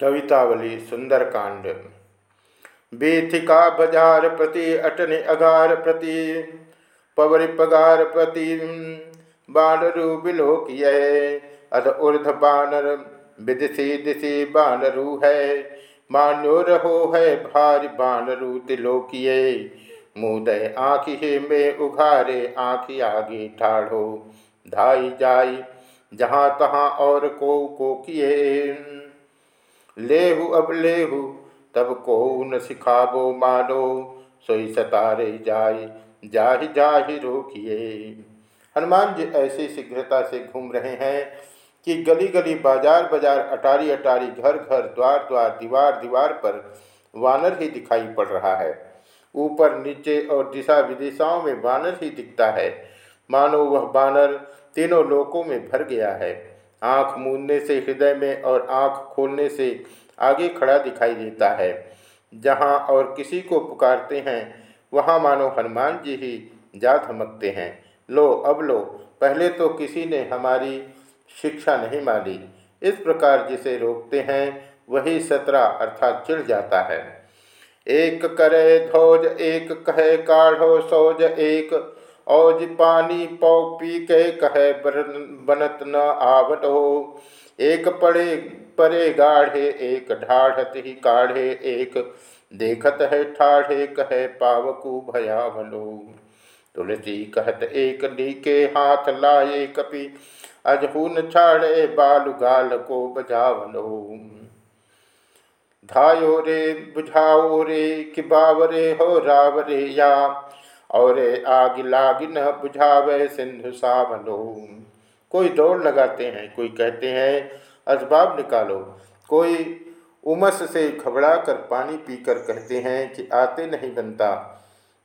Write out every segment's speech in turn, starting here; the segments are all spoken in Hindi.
कवितावली, सुंदरकांड। बेथिका बजार प्रति, अटन अगार प्रति, पवर पगार प्रति बानरु बिलोक अध ऊर्ध बानर विदिशी दिशी बानरु है, मान्यो रहो है भारी बानरु तिलोकिये मुदय आँखि में उघारे, आँखि आगे ठाढ़ो, धाई जाई, जहाँ तहाँ और को को किए। लेहु, अब लेहु, तब को न सिखाबो मानो। सोई सतारे जाय जाहि जाहि रोकिए। हनुमान जी ऐसी शीघ्रता से घूम रहे हैं कि गली गली बाज़ार बाज़ार अटारी अटारी घर घर द्वार द्वार दीवार दीवार पर वानर ही दिखाई पड़ रहा है। ऊपर, नीचे और दिशा विदिशाओं में वानर ही दिखता है। मानो वह बानर तीनों लोकों में भर गया है। आँख मूंदने से हृदय में और आँख खोलने से आगे खड़ा दिखाई देता है। जहाँ और किसी को पुकारते हैं, वहाँ मानो हनुमान जी ही जा धमकते हैं। लो, अब लो, पहले तो किसी ने हमारी शिक्षा नहीं मानी। इस प्रकार जिसे रोकते हैं, वही सतरा अर्थात चिढ़ जाता है। एक करे ध्वज एक कहे काढ़ो, सोज, एक औज पानी पौ पी के कहे बनत न आवट हो। एक पड़े परे गाढ़े, एक ढाढ़त ही काढ़े, एक देखत है ठाढ़े, कहे पावकु भयावलो तुलसी कहत, एक नीके हाथ लाए कपि, अजहून छाड़े बाल गाल को बजावलो धायो रे बुझाओ रे कि बावरे हो रावरे या और आग लाग न बुझावे सिंधु सावलो कोई दौड़ लगाते हैं, कोई कहते हैं, असबाब निकालो। कोई उमस से घबरा कर पानी पीकर कहते हैं कि आते नहीं बनता।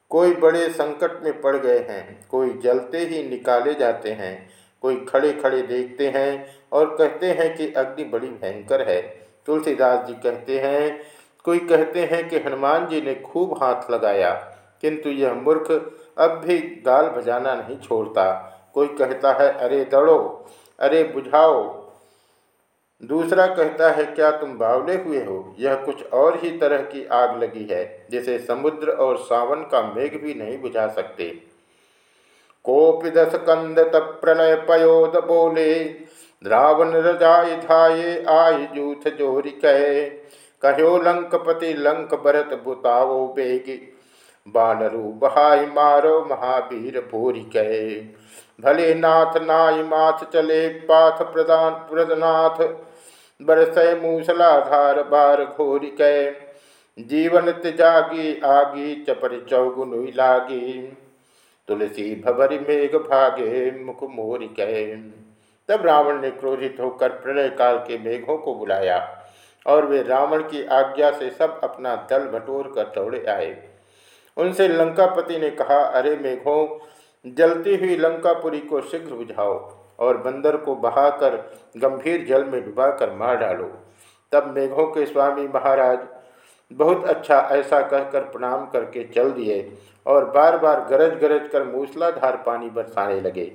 कोई बड़े संकट में पड़ गए हैं, कोई जलते ही निकाले जाते हैं। कोई खड़े खड़े देखते हैं और कहते हैं कि अग्नि बड़ी भयंकर है। तुलसीदास जी कहते हैं, कोई कहते हैं कि हनुमान जी ने खूब हाथ लगाया। किंतु यह मूर्ख अब भी गाल बजाना नहीं छोड़ता। कोई कहता है, अरे दौड़ो, अरे बुझाओ। दूसरा कहता है, क्या तुम बावले हुए हो? यह कुछ और ही तरह की आग लगी है, जिसे समुद्र और सावन का मेघ भी नहीं बुझा सकते। कोपिदस कंद प्रणय पयोद बोले रावण रजाय धाये आय जूथ जोरी कहे। कहो लंकपति लंक भरत बुताओ बेगी। बानरु, बहाई मारो महावीर भूरी कहे भले नाथ नाय माथ चले, पाथ प्रदान प्रदनाथ। बरसय मूसलाधार बार घोरी कहे जीवन त्यागी आगी, चपर चौगुन लागी। तुलसी भवरी मेघ भागे, मुख मोरी कहे तब रावण ने क्रोधित होकर प्रलय काल के मेघों को बुलाया और वे रावण की आज्ञा से सब अपना दल बटोर कर दौड़े आए। उनसे लंकापति ने कहा, अरे मेघों, जलती हुई लंकापुरी को शीघ्र बुझाओ और बंदर को बहाकर गंभीर जल में डुबाकर मार डालो। तब मेघों के स्वामी महाराज बहुत अच्छा ऐसा कहकर प्रणाम करके चल दिए और बार बार गरज गरज कर मूसलाधार पानी बरसाने लगे।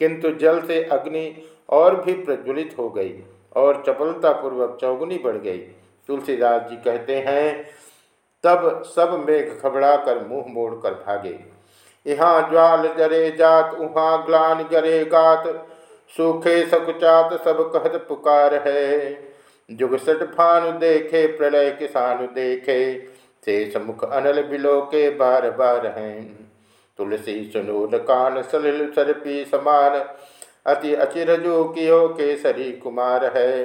किंतु जल से अग्नि और भी प्रज्वलित हो गई और चपलतापूर्वक चौगुनी बढ़ गई। तुलसीदास जी कहते हैं तब सब मेघ खबड़ा कर मुँह मोड़ कर भागे। यहाँ ज्वाल जरे जात, उहाँ ग्लान जरे गात, सूखे सकुचात सब कहत पुकार है। जुग सट फानु देखे, प्रलय किसान देखे, शेष मुख अनल बिलो के बार बार हैं। तुलसी सुनोल कान, सलिल सरपी समान, अति अचिरजो कियो केसरी कुमार है।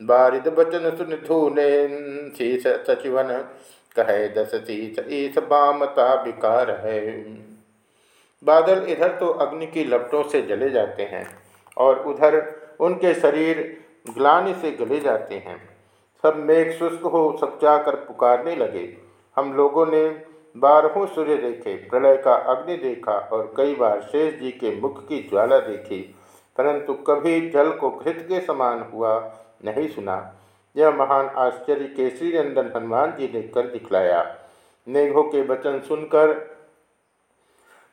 बारिद बचन सुन धूने शीस सचिवन कहे दस ईस बामता विकार है। बादल इधर तो अग्नि की लपटों से जले जाते हैं और उधर उनके शरीर ग्लानि से गले जाते हैं। सब मेघ शुष्क हो सकचा कर पुकारने लगे। हम लोगों ने बारहों सूर्य देखे, प्रलय का अग्नि देखा और कई बार शेष जी के मुख की ज्वाला देखी, परंतु कभी जल को घृत के समान हुआ नहीं सुना। यह महान आश्चर्य केसरी नंदन हनुमान जी ने कर दिखलाया। मेघों के वचन सुनकर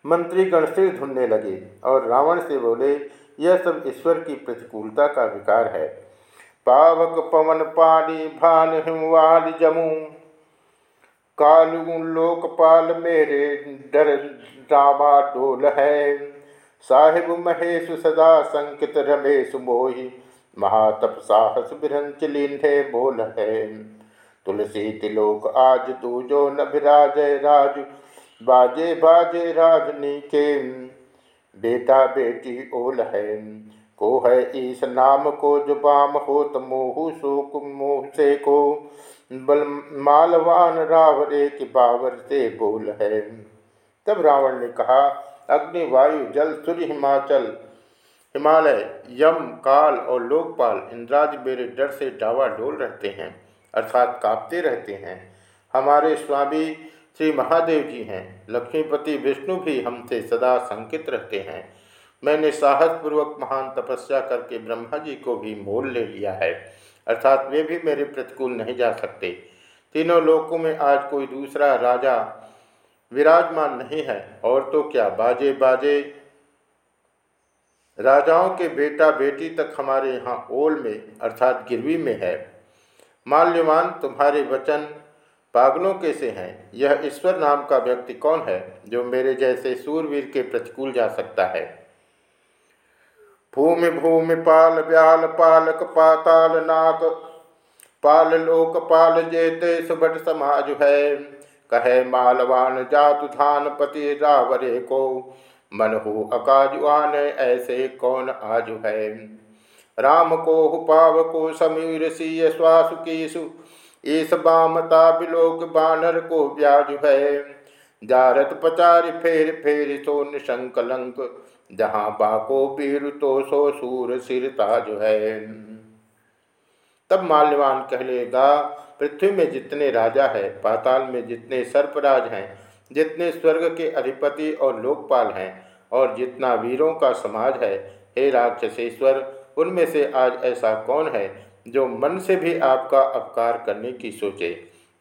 मंत्री गण सिर लगे और रावण से बोले, यह सब ईश्वर की प्रतिकूलता का विकार है। पावक पवन पानी भान हिमवाल जमू। कालू लोकपाल मेरे डर रामा डोल है। साहिब महेश सदा संकित रमेश मोहि। महातप साहस बिरंच लिंधे बोल है। तुलसी तिलोक आज तू जो न विराज राज, बाजे बाजे राजनी के बेटा बेटी ओल है, को है इस नाम को जुबाम हो मोह शोक मोह से को। बल मालवान रावरे के बावर से बोल है। तब रावण ने कहा अग्नि वायु जल सूर्य हिमाचल हिमालय, यम, काल और लोकपाल इंद्राज मेरे डर से डावा डोल रहते हैं, अर्थात कांपते रहते हैं। हमारे स्वामी श्री महादेव जी हैं, लक्ष्मीपति विष्णु भी हमसे सदा संकित रहते हैं। मैंने साहसपूर्वक महान तपस्या करके ब्रह्मा जी को भी मोल ले लिया है, अर्थात वे भी मेरे प्रतिकूल नहीं जा सकते। तीनों लोकों में आज कोई दूसरा राजा विराजमान नहीं है, और तो क्या, बाजे बाजे राजाओं के बेटा बेटी तक हमारे यहाँ ओल में, अर्थात गिरवी में है। माल्यवान तुम्हारे वचन पागलों के से हैं। यह ईश्वर नाम का व्यक्ति कौन है, जो मेरे जैसे सूरवीर के प्रतिकूल जा सकता है? भूमि भूमि, पाल व्याल पालक, पाताल नाक पाल, लोक, पाल, जेते सुबट समाज है। कहे मालवान, जातु धान पति रावरे को। मन हो अकाजुआन, ऐसे कौन आजु है? राम को पाव को समीर सीय श्वासुकेशु ईस बामता बिलोक बानर को ब्याज है। जारत पचार फेर फेर सो निशंकलंक जहाँ बाको पीर तो सो सूर सिर ताज है। तब माल्यवान कहलेगा, पृथ्वी में जितने राजा है, पाताल में जितने सर्पराज हैं जितने स्वर्ग के अधिपति और लोकपाल हैं और जितना वीरों का समाज है, हे राक्षसेश्वर, उनमें से आज ऐसा कौन है जो मन से भी आपका अपकार करने की सोचे?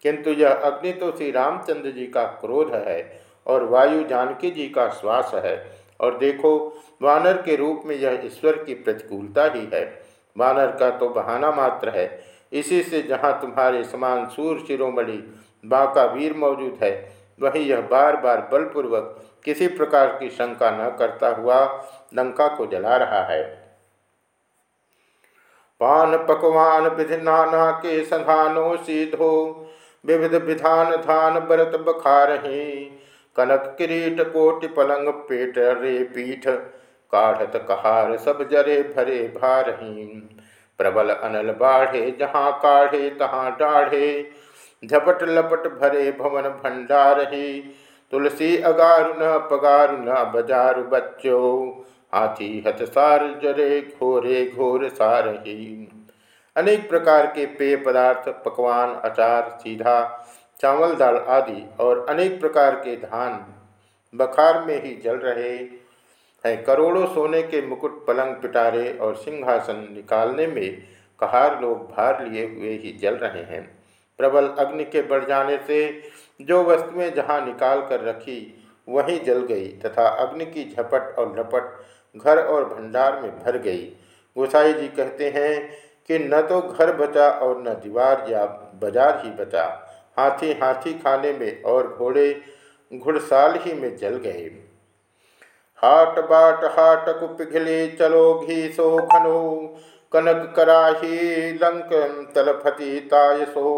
किंतु यह अग्नि तो श्री रामचंद्र जी का क्रोध है और वायु जानकी जी का श्वास है। और देखो, वानर के रूप में यह ईश्वर की प्रतिकूलता ही है। वानर का तो बहाना मात्र है। इसी से जहाँ तुम्हारे समान सूर शिरोमणि बाका वीर मौजूद है वहीं यह बार बार बलपूर्वक किसी प्रकार की शंका न करता हुआ लंका को जला रहा है। पान पकवान विधि नाना के सधानो सीधो विविध विधान धान बरत बखारही, कनक किरीट कोटि पलंग पेट रे पीठ, काढ़त कहार सब जरे भरे भारहीन, प्रबल अनल बाढ़े जहाँ काढ़े तहाँ डाढ़े झपट लपट भरे भवन भंडार ही तुलसी अगारु न पगारु न बजारु बच्चो। हाथी हथसार जरे घोरे घोर सारही। अनेक प्रकार के पेय पदार्थ, पकवान, अचार, सीधा, चावल, दाल आदि और अनेक प्रकार के धान बखार में ही जल रहे हैं। करोड़ों सोने के मुकुट पलंग पिटारे और सिंहासन निकालने में कहार लोग भार लिए हुए ही जल रहे हैं। प्रबल अग्नि के बढ़ जाने से जो वस्तुएँ जहाँ निकाल कर रखी, वहीं जल गई तथा अग्नि की झपट और लपट घर और भंडार में भर गई। गोसाई जी कहते हैं कि न तो घर बचा और न दीवार या बाज़ार ही बचा। हाथी हाथी खाने में और घोड़े घुड़साल ही में जल गए। हाट बाट हाट कु पिघले चलो घी सो घनो कनक कराही लंक तलफती ताय सो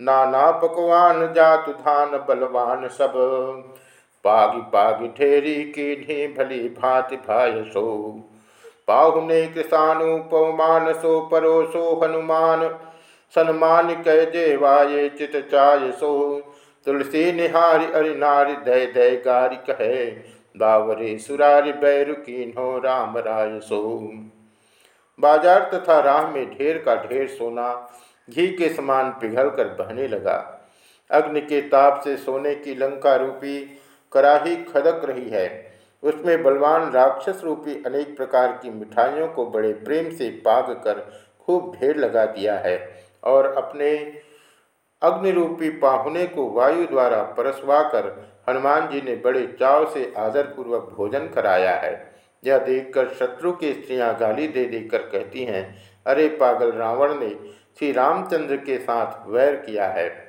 नाना पकवान जातु धान बलवान सब। पागी पागी ठेरी की भली भांति भाय सो। पाहुने किसानु पवमान सो परोसो हनुमान। सन्मान कह जेवाये चित चाय सो। तुलसी निहारी अरि नारी दय दय गारी कहे। बावरे सुरारि बैरु कीन्हो राम राय सो। बाज़ार तथा राह में ढेर का ढेर सोना। घी के समान पिघल कर बहने लगा। अग्नि के ताप से सोने की लंका रूपी कराही खदक रही है। उसमें बलवान राक्षस रूपी अनेक प्रकार की मिठाइयों को बड़े प्रेम से पाग कर खूब ढेर लगा दिया है और अपने अग्निरूपी पाहुने को वायु द्वारा परसवा कर हनुमान जी ने बड़े चाव से आदरपूर्वक भोजन कराया है। यह देखकर शत्रु की स्त्रियाँ गाली दे देकर कहती हैं, अरे पागल रावण ने श्री रामचंद्र के साथ वैर किया है।